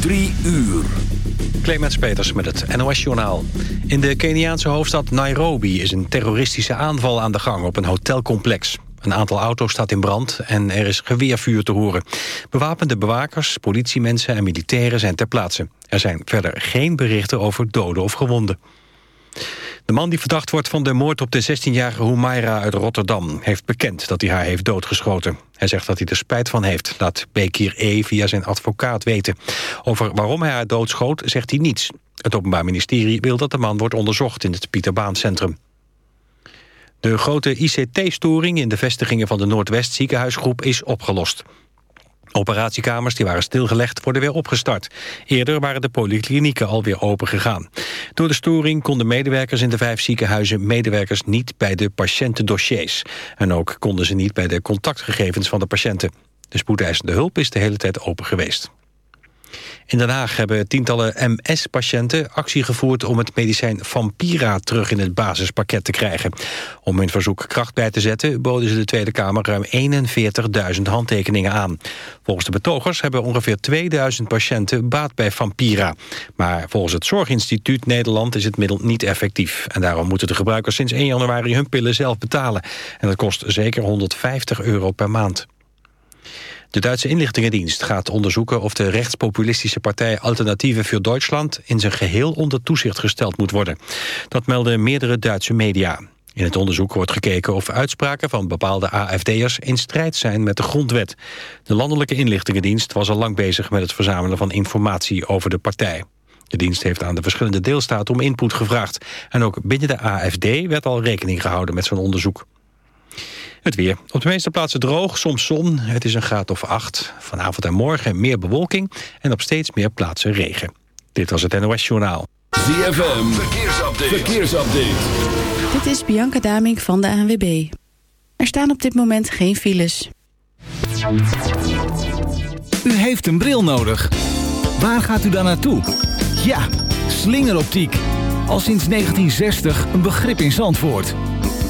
Drie uur. Clemens Peters met het NOS-journaal. In de Keniaanse hoofdstad Nairobi is een terroristische aanval aan de gang op een hotelcomplex. Een aantal auto's staat in brand en er is geweervuur te horen. Bewapende bewakers, politiemensen en militairen zijn ter plaatse. Er zijn verder geen berichten over doden of gewonden. De man die verdacht wordt van de moord op de 16-jarige Humaira uit Rotterdam... heeft bekend dat hij haar heeft doodgeschoten. Hij zegt dat hij er spijt van heeft, laat Bekir E. via zijn advocaat weten. Over waarom hij haar doodschoot zegt hij niets. Het Openbaar Ministerie wil dat de man wordt onderzocht in het Pieterbaancentrum. De grote ICT-storing in de vestigingen van de Noordwest ziekenhuisgroep is opgelost. Operatiekamers die waren stilgelegd worden weer opgestart. Eerder waren de polyklinieken alweer open gegaan. Door de storing konden medewerkers in de vijf ziekenhuizen... medewerkers niet bij de patiëntendossiers. En ook konden ze niet bij de contactgegevens van de patiënten. De spoedeisende hulp is de hele tijd open geweest. In Den Haag hebben tientallen MS-patiënten actie gevoerd... om het medicijn Vampira terug in het basispakket te krijgen. Om hun verzoek kracht bij te zetten... boden ze de Tweede Kamer ruim 41.000 handtekeningen aan. Volgens de betogers hebben ongeveer 2000 patiënten baat bij Vampira. Maar volgens het Zorginstituut Nederland is het middel niet effectief. En daarom moeten de gebruikers sinds 1 januari hun pillen zelf betalen. En dat kost zeker 150 euro per maand. De Duitse inlichtingendienst gaat onderzoeken of de rechtspopulistische partij Alternatieve voor Duitsland in zijn geheel onder toezicht gesteld moet worden. Dat melden meerdere Duitse media. In het onderzoek wordt gekeken of uitspraken van bepaalde AFD'ers in strijd zijn met de grondwet. De landelijke inlichtingendienst was al lang bezig met het verzamelen van informatie over de partij. De dienst heeft aan de verschillende deelstaten om input gevraagd. En ook binnen de AFD werd al rekening gehouden met zo'n onderzoek. Het weer. Op de meeste plaatsen droog, soms zon. Het is een graad of acht. Vanavond en morgen meer bewolking en op steeds meer plaatsen regen. Dit was het NOS Journaal. ZFM, verkeersupdate. verkeersupdate. Dit is Bianca Damink van de ANWB. Er staan op dit moment geen files. U heeft een bril nodig. Waar gaat u dan naartoe? Ja, slingeroptiek. Al sinds 1960 een begrip in Zandvoort.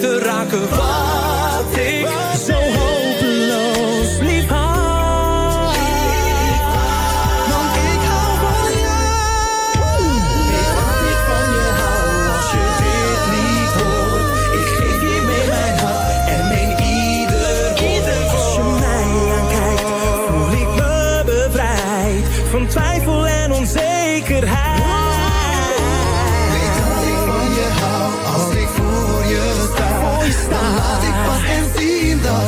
te raken. Wat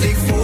zien dat ik voor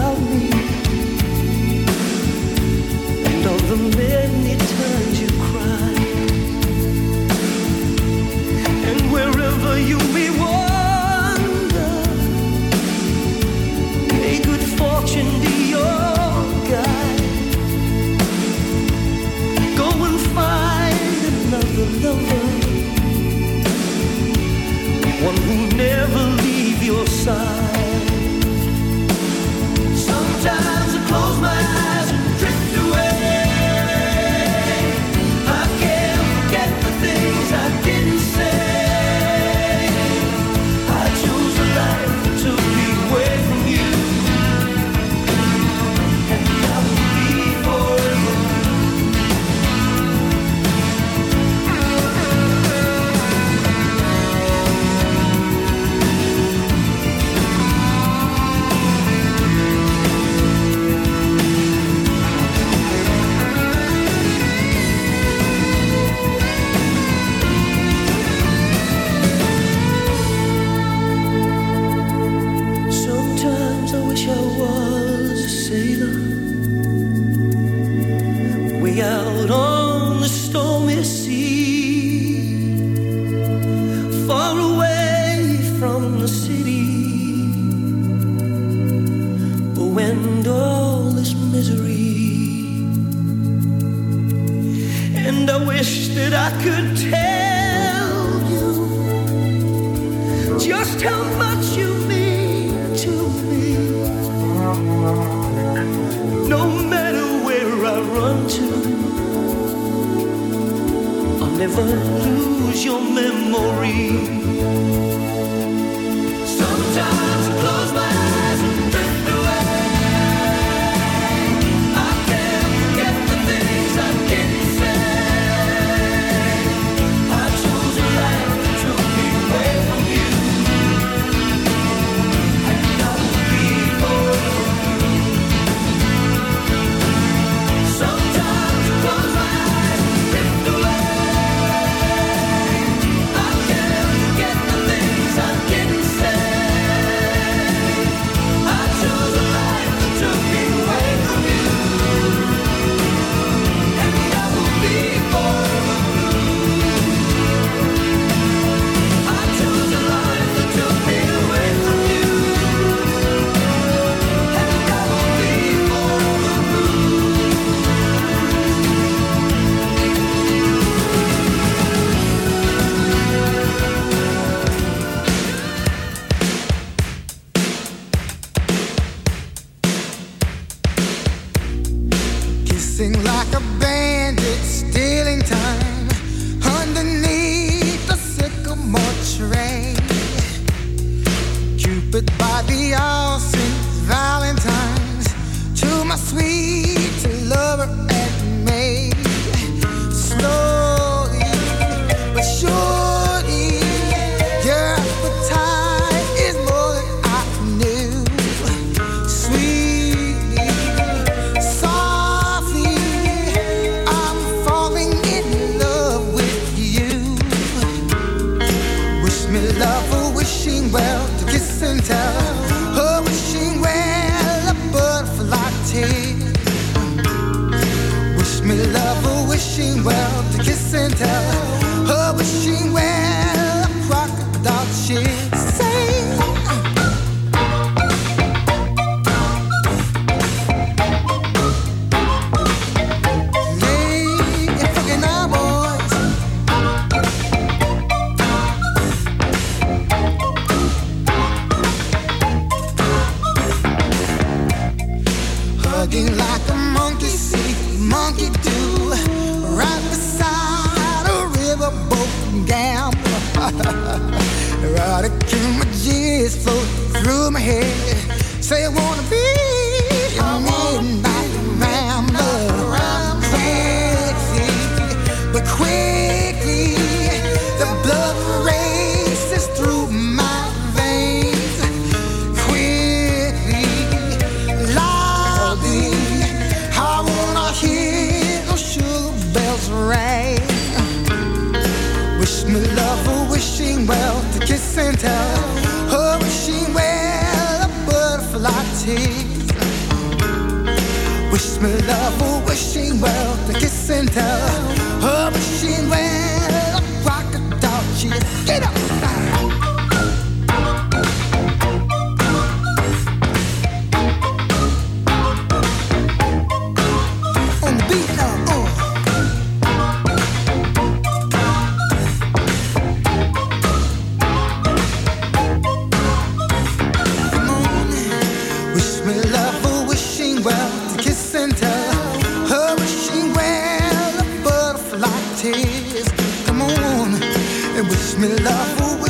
love me. Lose your memory. Sometimes wishing well to kiss and tell, her wishing well. me love away.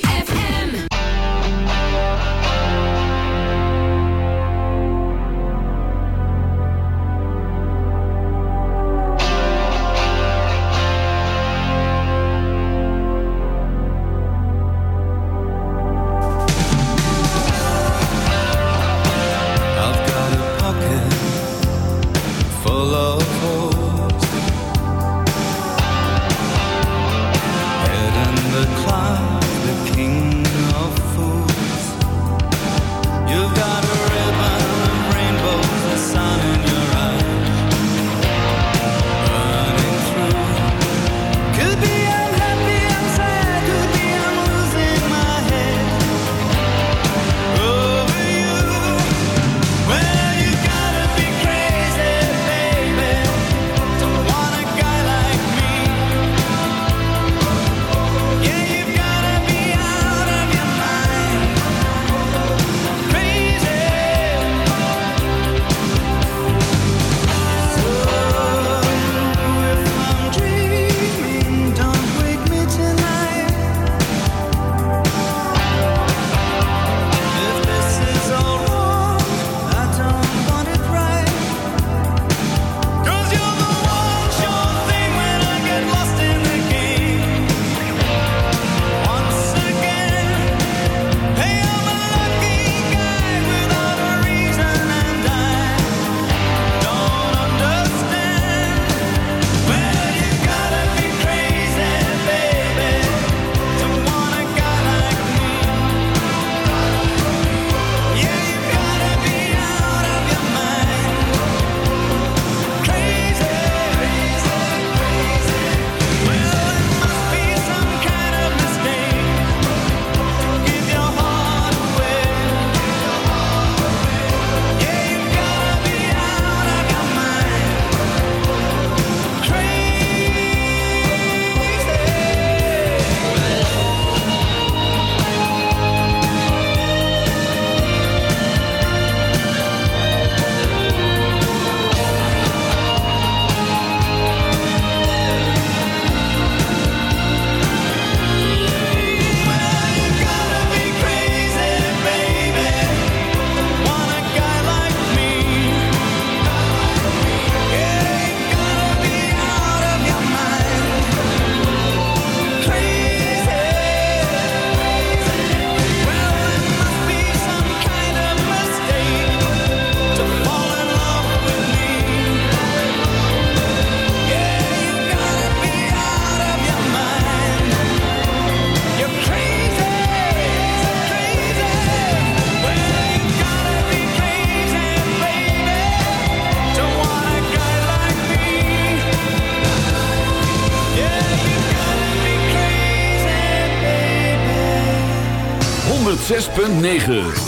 9.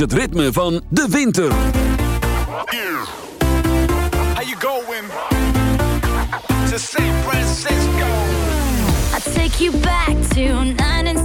het ritme van de winter. How you going? To San Francisco. I'll take you back to 9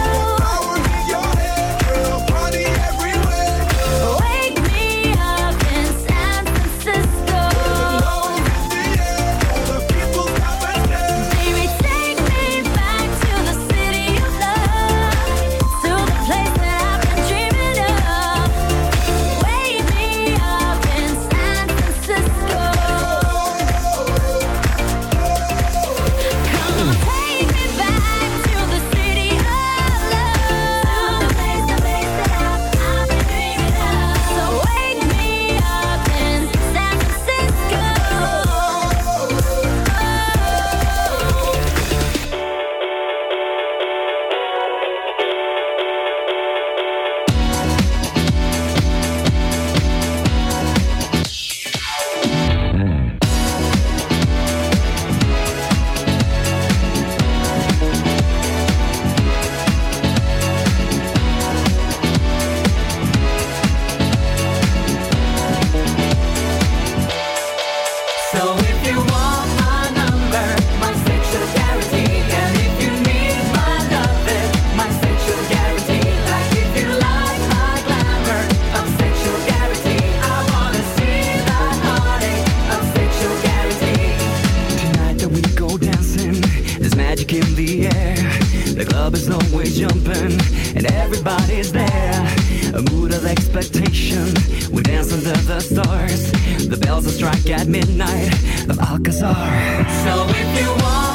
expectation. We dance under the stars. The bells will strike at midnight of Alcazar. So if you want.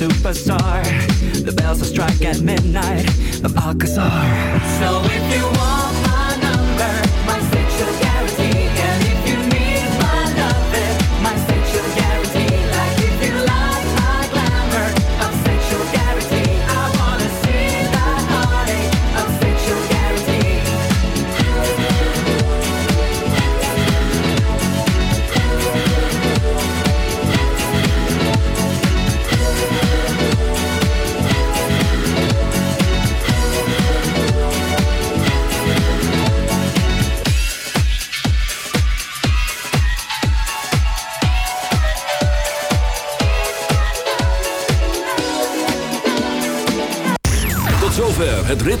Superstar. The bells will strike at midnight of Alcazar. So if you